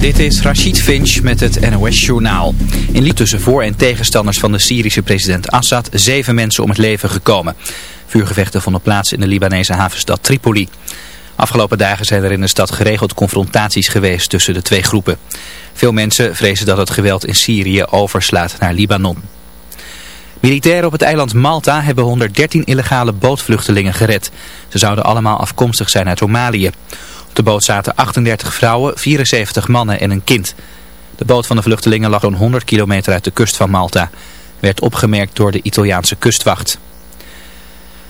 Dit is Rashid Finch met het NOS-journaal. In Libië tussen voor- en tegenstanders van de Syrische president Assad zeven mensen om het leven gekomen. Vuurgevechten vonden plaats in de Libanese havenstad Tripoli. Afgelopen dagen zijn er in de stad geregeld confrontaties geweest tussen de twee groepen. Veel mensen vrezen dat het geweld in Syrië overslaat naar Libanon. Militairen op het eiland Malta hebben 113 illegale bootvluchtelingen gered. Ze zouden allemaal afkomstig zijn uit Somalië. De boot zaten 38 vrouwen, 74 mannen en een kind. De boot van de vluchtelingen lag zo'n 100 kilometer uit de kust van Malta. Werd opgemerkt door de Italiaanse kustwacht. De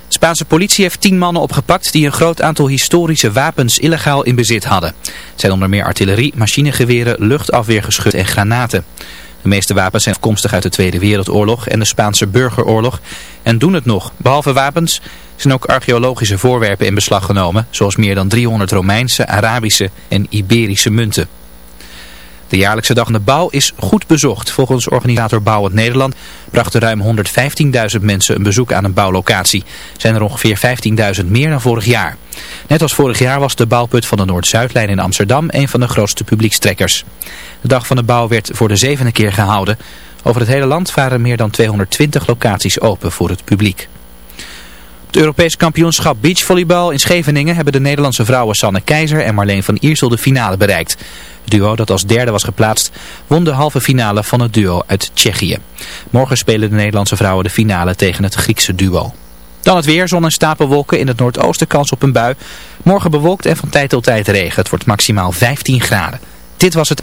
Spaanse politie heeft 10 mannen opgepakt die een groot aantal historische wapens illegaal in bezit hadden. Het zijn onder meer artillerie, machinegeweren, luchtafweergeschut en granaten. De meeste wapens zijn afkomstig uit de Tweede Wereldoorlog en de Spaanse burgeroorlog en doen het nog. Behalve wapens zijn ook archeologische voorwerpen in beslag genomen, zoals meer dan 300 Romeinse, Arabische en Iberische munten. De jaarlijkse dag van de bouw is goed bezocht. Volgens organisator Bouwend Nederland brachten ruim 115.000 mensen een bezoek aan een bouwlocatie. Zijn er ongeveer 15.000 meer dan vorig jaar. Net als vorig jaar was de bouwput van de Noord-Zuidlijn in Amsterdam een van de grootste publiekstrekkers. De dag van de bouw werd voor de zevende keer gehouden. Over het hele land waren meer dan 220 locaties open voor het publiek. Het Europees kampioenschap beachvolleybal in Scheveningen hebben de Nederlandse vrouwen Sanne Keizer en Marleen van Iersel de finale bereikt. Het duo dat als derde was geplaatst won de halve finale van het duo uit Tsjechië. Morgen spelen de Nederlandse vrouwen de finale tegen het Griekse duo. Dan het weer, zon en stapelwolken in het noordoosten kans op een bui. Morgen bewolkt en van tijd tot tijd regen. Het wordt maximaal 15 graden. Dit was het...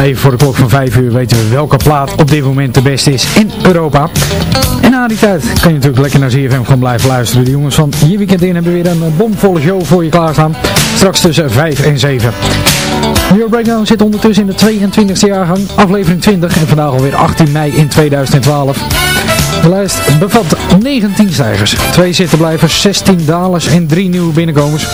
Even voor de klok van 5 uur weten we welke plaat op dit moment de beste is in Europa. En na die tijd kan je natuurlijk lekker naar ZFM gaan blijven luisteren. De jongens van Je Weekend In hebben weer een eh, bomvolle show voor je klaarstaan. Straks tussen 5 en 7. De Euro Breakdown zit ondertussen in de 22e jaargang, aflevering 20 en vandaag alweer 18 mei in 2012. De lijst bevat 19 stijgers, 2 zittenblijvers, 16 dalers en 3 nieuwe binnenkomers.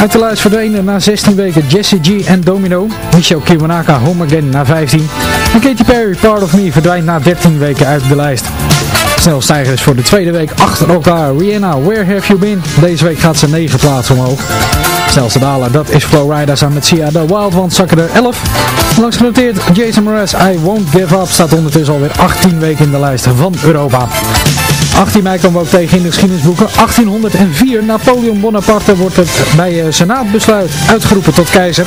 Uit de lijst verdwenen na 16 weken Jesse G en Domino. Michel Kiwanaka Home Again na 15. En Katy Perry Part of Me verdwijnt na 13 weken uit de lijst. Snel stijgers voor de tweede week achter elkaar. Rihanna, Where Have You Been? Deze week gaat ze 9 plaatsen omhoog. Snelste daler, dat is Flowrider samen met Sia. De Wild Ones zakken er 11. Langs genoteerd, Jason Mraz, I Won't Give Up, staat ondertussen alweer 18 weken in de lijst van Europa. 18 mei komen we ook tegen in de geschiedenisboeken. 1804, Napoleon Bonaparte wordt het bij uh, senaatbesluit uitgeroepen tot keizer.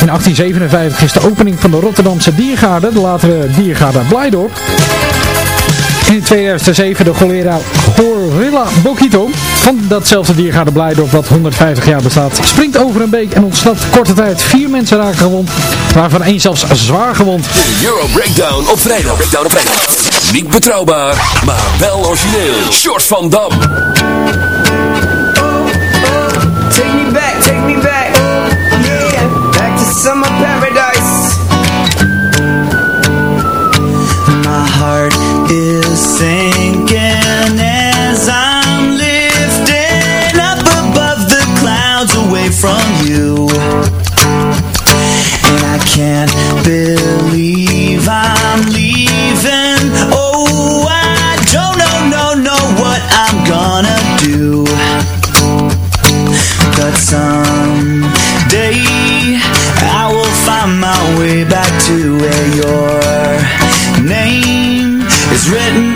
In 1857 is de opening van de Rotterdamse Diergaarde, de latere Diergaarde Blijdorp. In 2007 de Golera Gorilla Bokito van datzelfde diergaarde Blijdorp wat 150 jaar bestaat. Springt over een beek en ontsnapt korte tijd. Vier mensen raken gewond, waarvan één zelfs zwaar gewond. De Euro Breakdown op vrijdag. Breakdown op vrijdag. Niet betrouwbaar, maar wel origineel. Short van Dam. Summer paradise. My heart is where your name is written.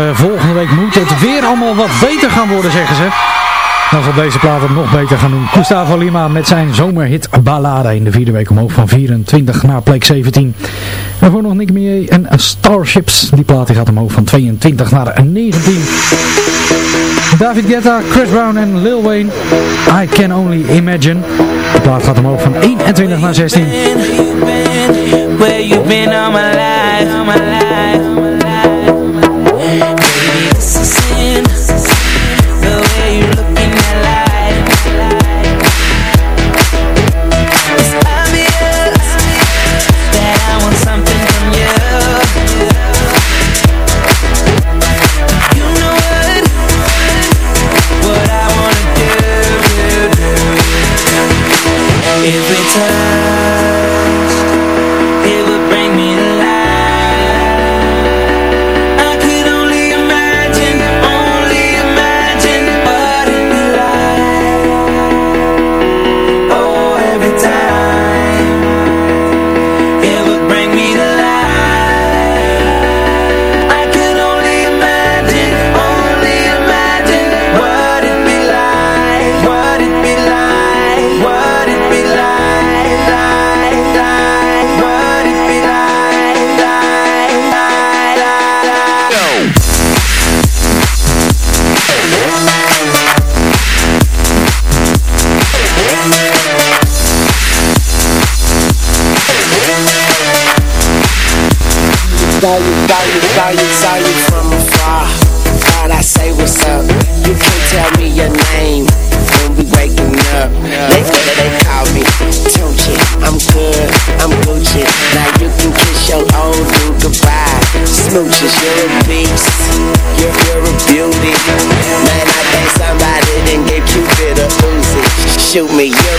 Eh, volgende week moet het weer allemaal wat beter gaan worden, zeggen ze. Dan zal deze plaat het nog beter gaan doen. Gustavo Lima met zijn zomerhit Ballade in de vierde week omhoog van 24 naar plek 17. voor nog Nick Mier en Starships. Die plaat gaat omhoog van 22 naar 19. David Guetta, Chris Brown en Lil Wayne. I Can Only Imagine. De plaat gaat omhoog van 21 naar 16. Where you been, where my life, my life. shoot me.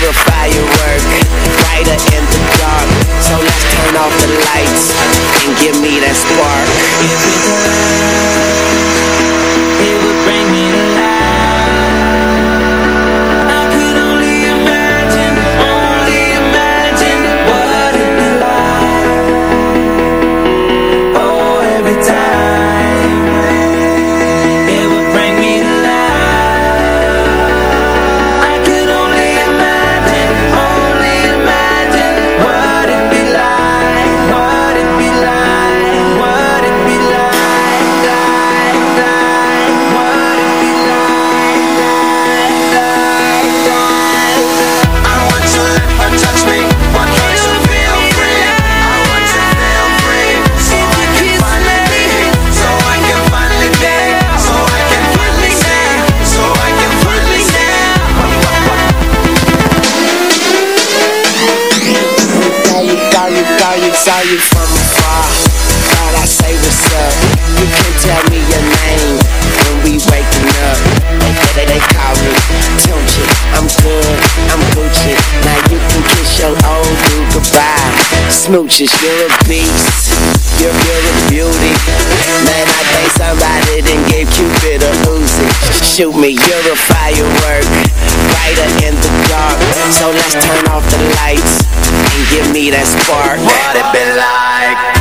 smooches. You're a beast, you're, you're beauty. Man, I think somebody then give Cupid a Uzi. Shoot me, you're a firework, brighter in the dark. So let's turn off the lights and give me that spark. What it been like?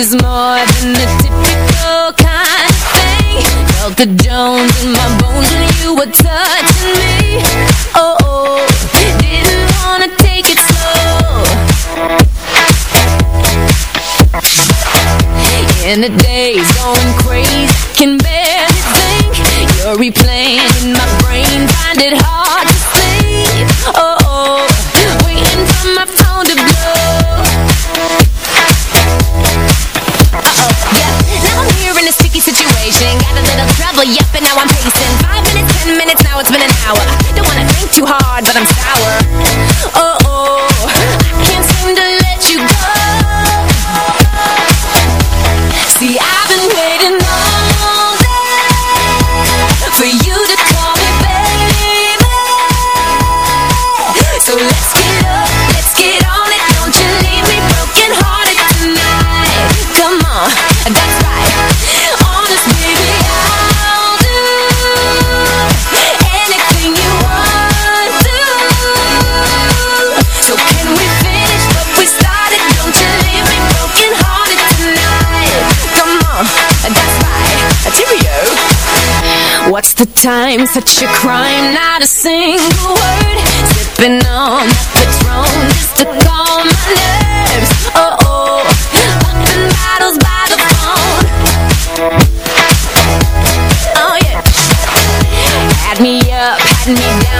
Is more than the typical kind of thing. Delta Jones in my bones when you were touching me. Oh, oh, didn't wanna take it slow. In the The time? Such a crime, not a single word. Sipping on that Patron just to calm my nerves. Oh oh, popping bottles by the phone. Oh yeah, had me up, had me down,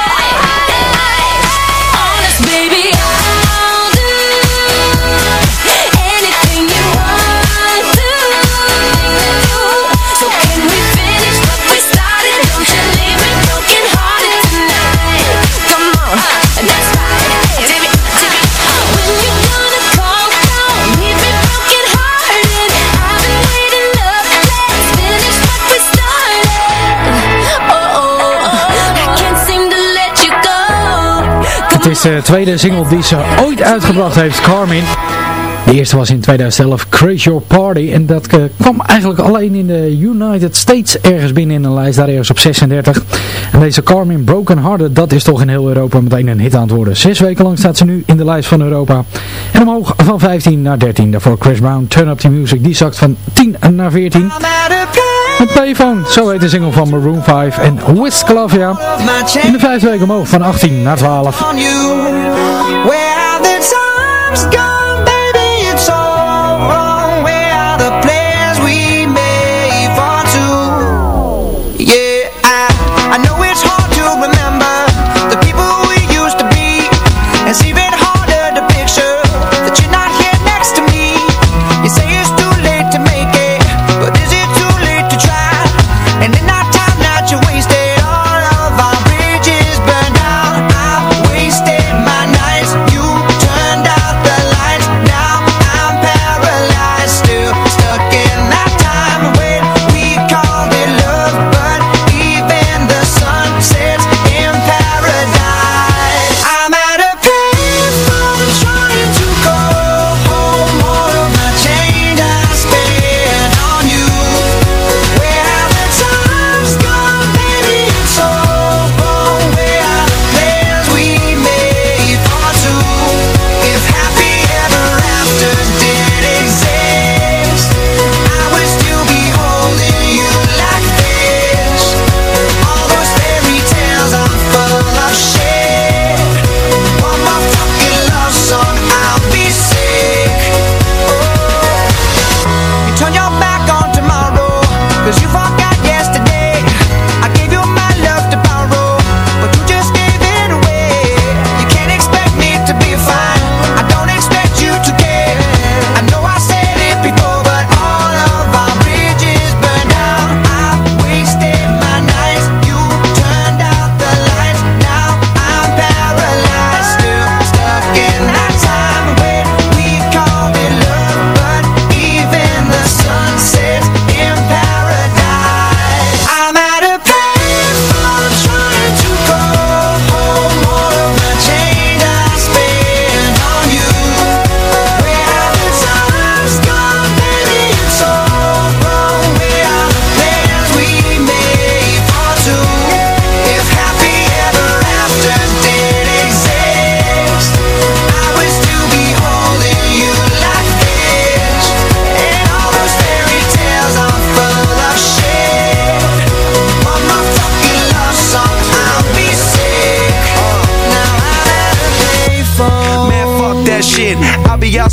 de tweede single die ze ooit uitgebracht heeft, Carmen. De eerste was in 2011 Crazy Your Party. En dat eh, kwam eigenlijk alleen in de United States ergens binnen in een lijst. Daar ergens op 36. En deze Carmen Broken Hearted, dat is toch in heel Europa meteen een hit aan het worden. Zes weken lang staat ze nu in de lijst van Europa. En omhoog van 15 naar 13. Daarvoor Chris Brown, Turn Up The Music. Die zakt van 10 naar 14. Met Payphone, zo heet de single van Maroon 5 en Wiz Khalifa. In de vijfde week omhoog van 18 naar 12.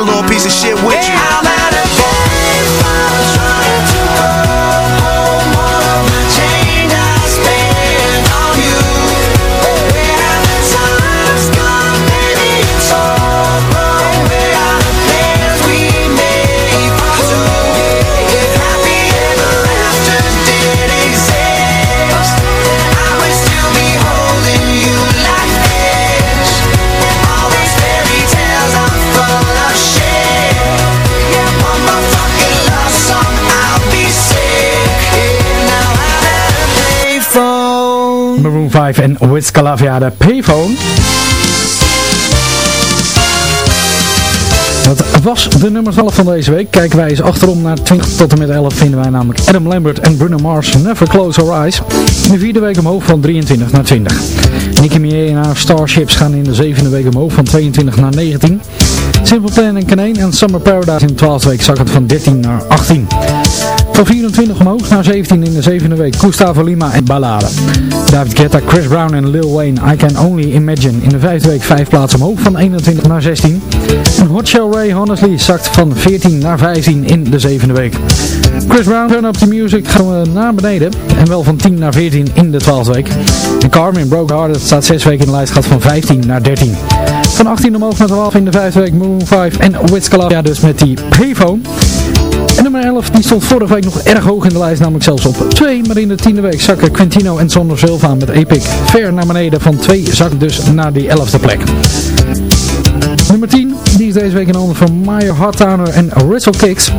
little piece of shit with you. 5 en Wiz Khalifa, de payphone. Dat was de nummer 12 van deze week. Kijken wij eens achterom naar 20 tot en met 11 vinden wij namelijk Adam Lambert en Bruno Mars Never Close Our Eyes. De vierde week omhoog van 23 naar 20. Nicki Minaj en haar Starships gaan in de zevende week omhoog van 22 naar 19. Simple Plan en Kaneen en Summer Paradise in de 12e week zakken van 13 naar 18. Van 24 omhoog naar 17 in de zevende week. Gustavo Lima en Ballade. David Guetta, Chris Brown en Lil Wayne. I Can Only Imagine. In de vijfde week vijf plaatsen omhoog van 21 naar 16. En Hot Shell Ray Honestly zakt van 14 naar 15 in de zevende week. Chris Brown, Turn Up The Music gaan we naar beneden. En wel van 10 naar 14 in de 12e week. En Carmen Broke Hearted staat 6 weken in de lijst. Gaat van 15 naar 13. Van 18 omhoog naar 12 in de vijfde week. Moon 5 en Wiz. Ja, dus met die payphone. En nummer 11, die stond vorige week nog erg hoog in de lijst, namelijk zelfs op 2. Maar in de tiende week zakken Quintino en Sander Silva met Epic ver naar beneden. Van 2 zakt dus naar die 11e plek. Nummer 10, die is deze week in handen van Meyer Hartowner en Russell Kicks.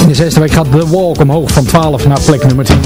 In de zesde week gaat The Walk omhoog van 12 naar plek nummer 10.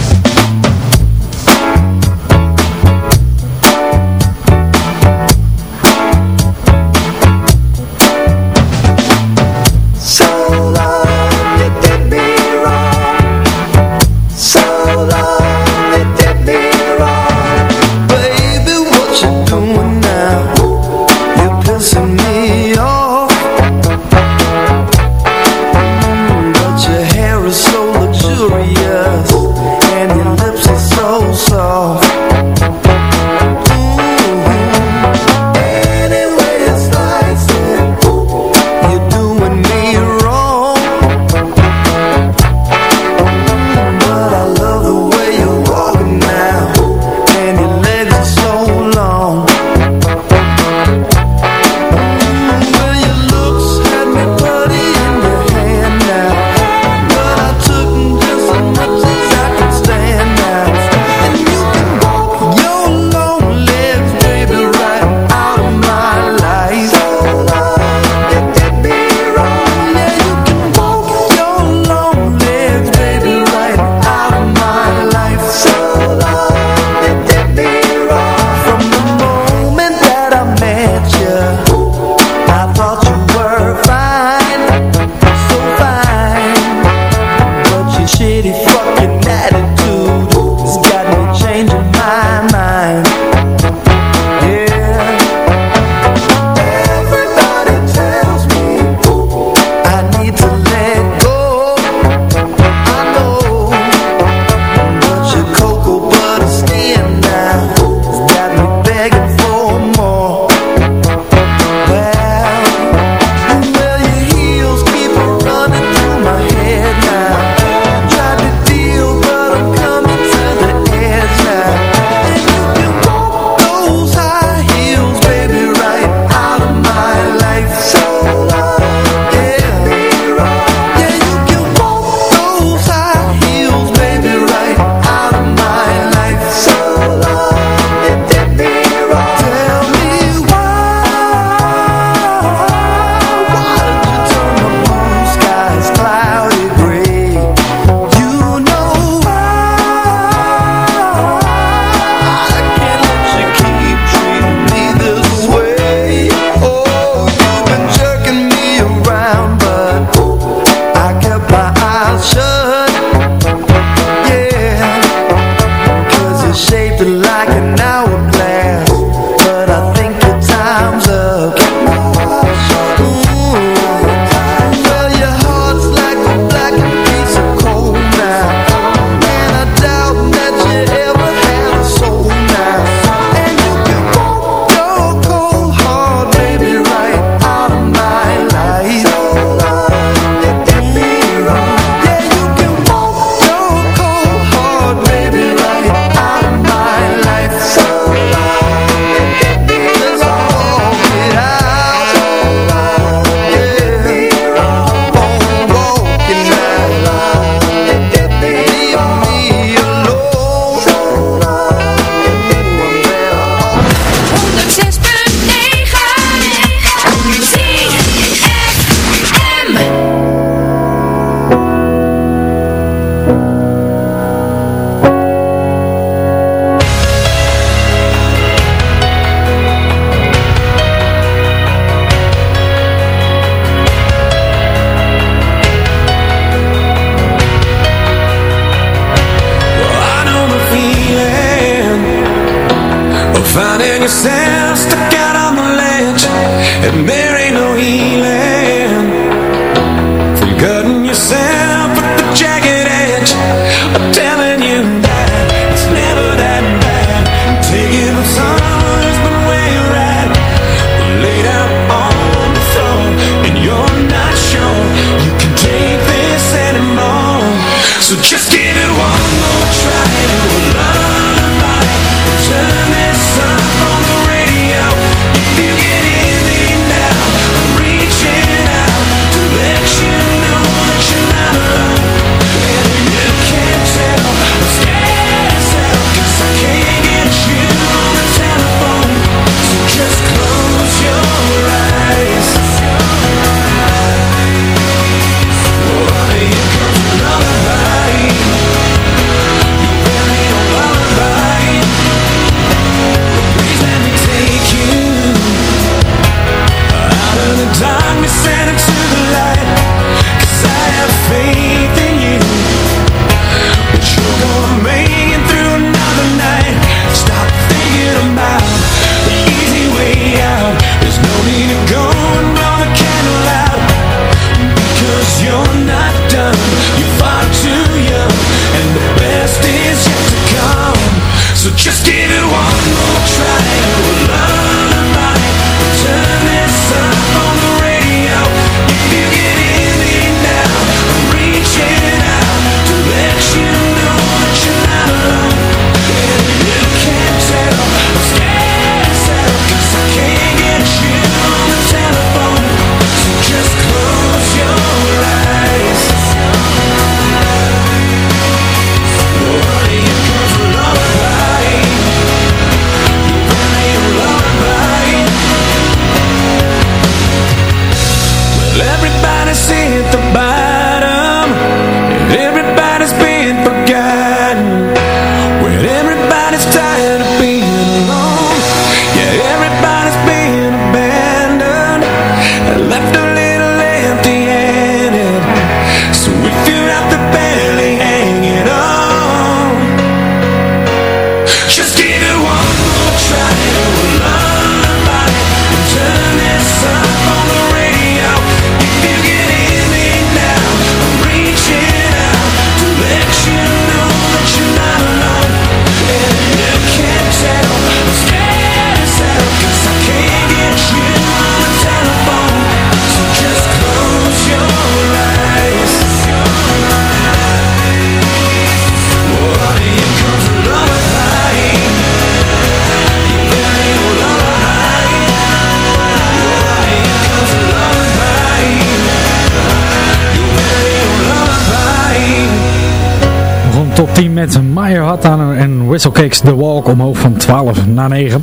met Meyer Hattaner en Whistlecakes The Walk omhoog van 12 naar 9.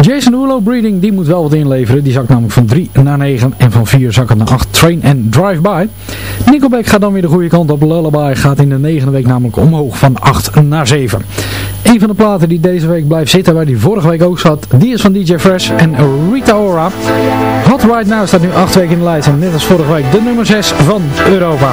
Jason Hulo Breeding, die moet wel wat inleveren. Die zakt namelijk van 3 naar 9 en van 4 zakken naar 8 Train and Drive-By. Nickelback gaat dan weer de goede kant op. Lullaby gaat in de negende week namelijk omhoog van 8 naar 7. Een van de platen die deze week blijft zitten, waar die vorige week ook zat, die is van DJ Fresh en Rita Ora. Hot Right Now staat nu 8 weken in de lijst en net als vorige week de nummer 6 van Europa.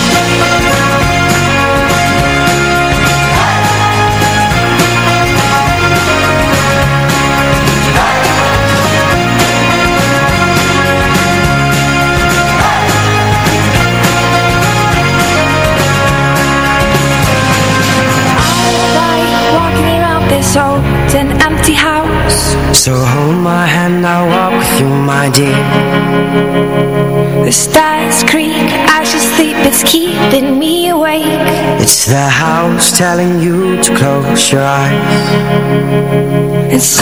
telling you to close your eyes. It's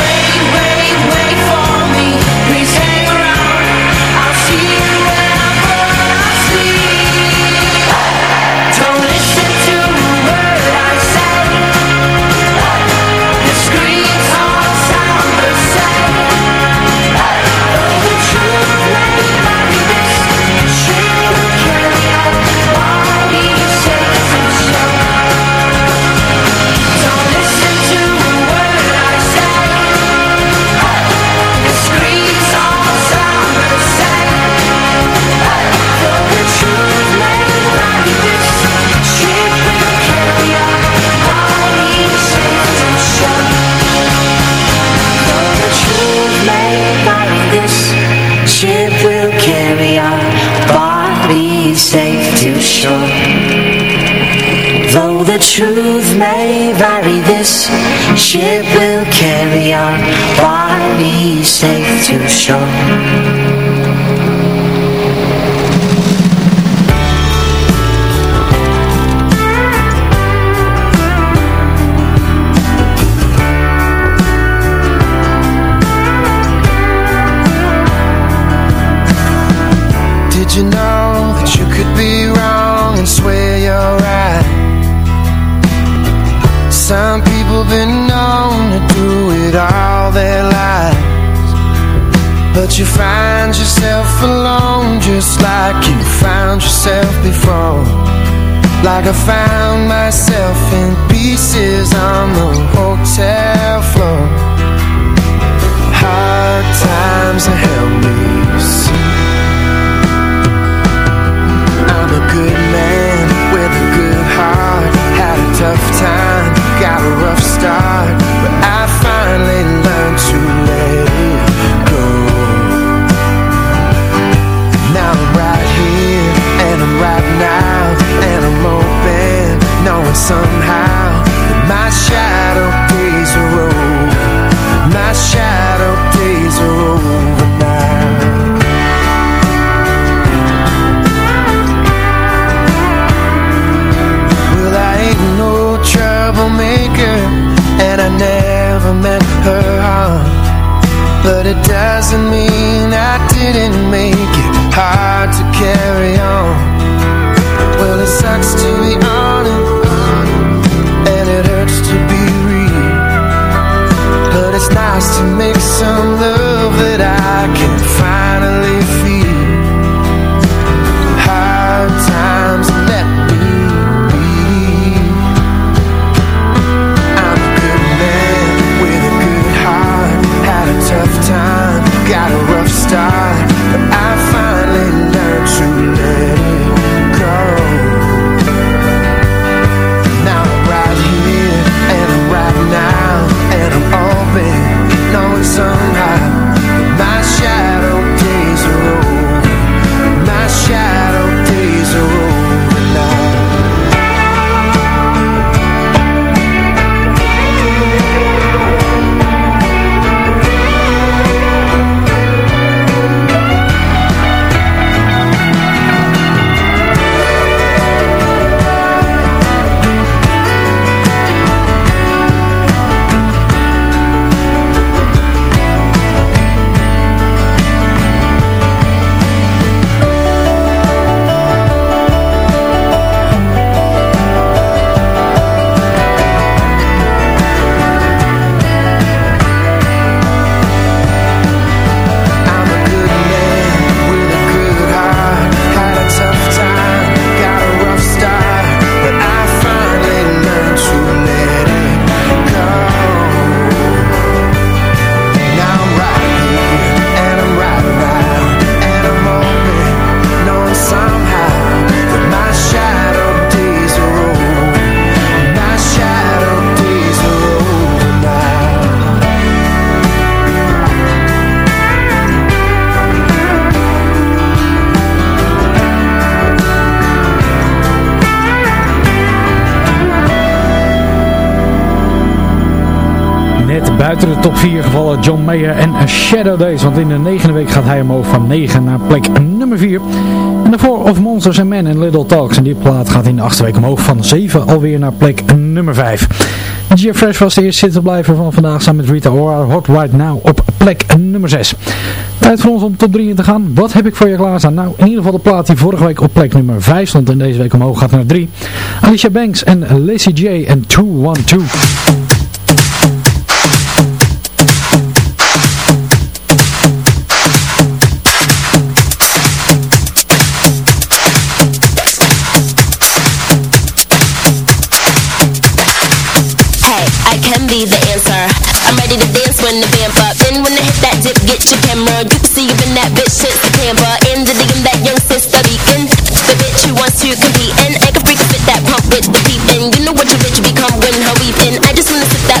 sure Though the truth may vary This ship will carry our be safe to shore. found yourself before. Like I found myself in pieces on the hotel floor. Hard times have held me. Carry on. Well, it sucks to be honest, de top 4 gevallen John Mayer en Shadow Days. Want in de negende week gaat hij omhoog van 9 naar plek nummer 4. En daarvoor Of Monsters and Men en Little Talks. En die plaat gaat in de achtste week omhoog van 7 alweer naar plek nummer 5. Jeff Fresh was de eerste zittenblijver van vandaag samen met Rita Ora. Hot Right Now op plek nummer 6. Tijd voor ons om top 3 in te gaan. Wat heb ik voor je klaarstaan? Nou, in ieder geval de plaat die vorige week op plek nummer 5 stond en deze week omhoog gaat naar 3. Alicia Banks en Lacey J en 212. Your camera. You can see you in that bitch the Tampa. In the DM, that young sister beacon. The bitch who wants to compete and egg a freak fit that pump with the peep in. You know what your bitch become when her weeping. I just wanna sip that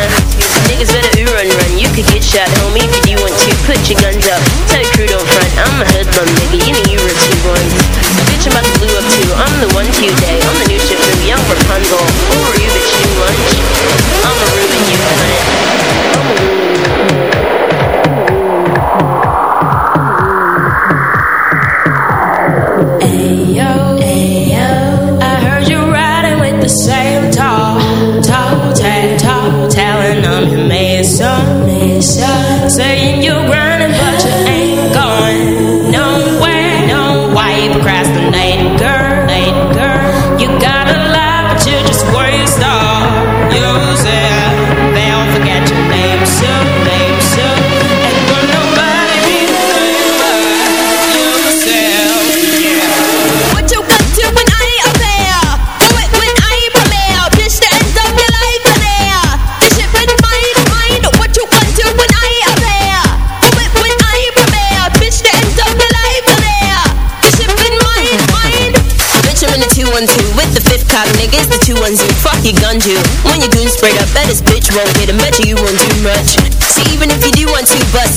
Shot, homie, if you want to. Put your guns up. Tell your crew don't front. I'm a hoodlum, nigga. You know you were two ones. Bitch, I'm about to blue up too. I'm the one to. I'm the new ship from young Rapunzel. Who are you, bitch? New lunch?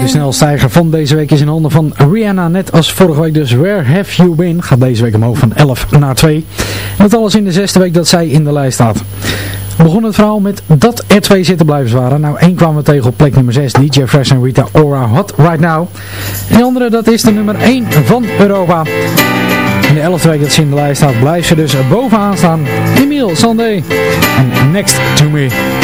De snelstijger van deze week is in handen van Rihanna. Net als vorige week dus Where Have You Been gaat deze week omhoog van 11 naar 2. Dat alles in de zesde week dat zij in de lijst staat. Begon het verhaal met dat er twee zittenblijvers waren. Nou, één kwamen we tegen op plek nummer 6. DJ Fresh en Rita Ora Hot Right Now. En de andere, dat is de nummer 1 van Europa. In de elfde week dat ze in de lijst staat, blijft ze dus bovenaan staan. Emil Sunday Next To Me.